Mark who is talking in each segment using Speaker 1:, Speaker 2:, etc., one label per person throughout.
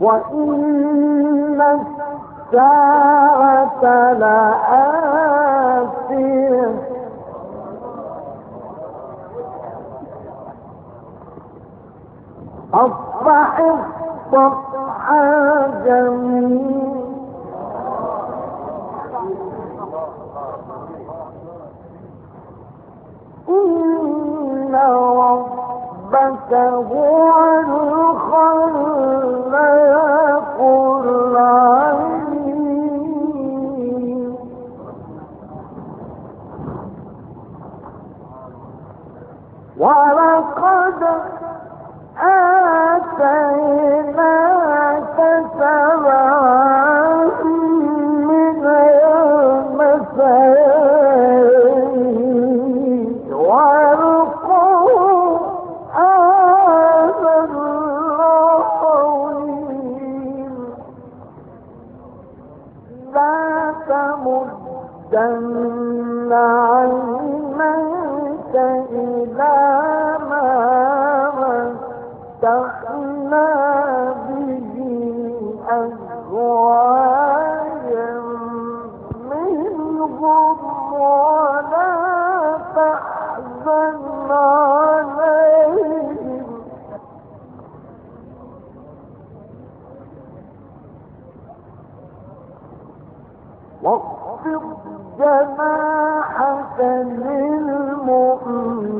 Speaker 1: وإن الساعة لآتية أصبح الصفحة جميل إن ربك هو الخلاق العليم. ولقد آتيناك متعنا به أزواجا منهم ولا تحزن عليهم. واخفض جناحك للمؤمنين.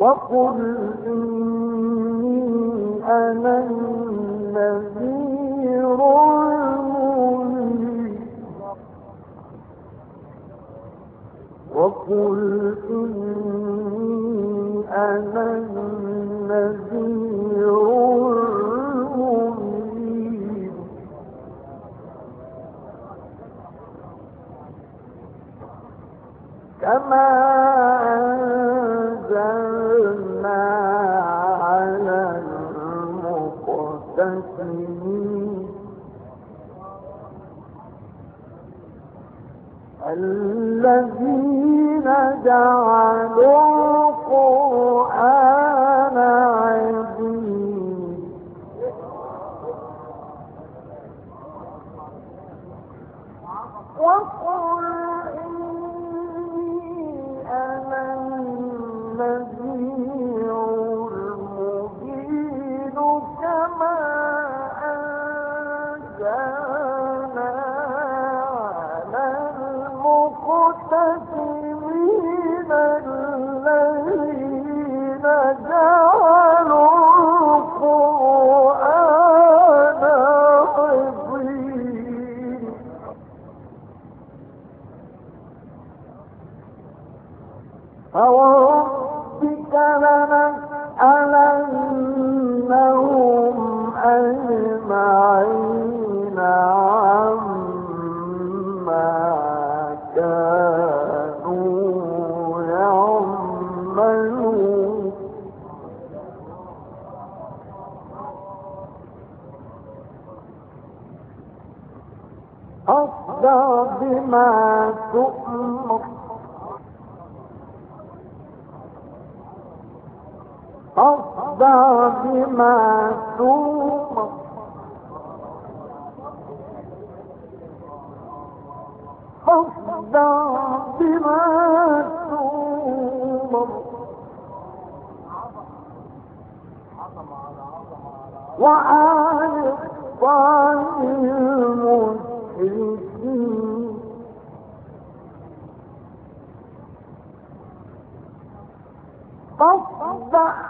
Speaker 1: وقل إني أنا النذير المبين وقل إني أنا النذير المبين كما الذين جعلوا القرآن عظيم فوربك لنسألنهم أجمعين عما كانوا يعملون أصدر بما تؤمر فاصدع بما تؤمر فاصدع بما تؤمر وعن المشركين فاصدع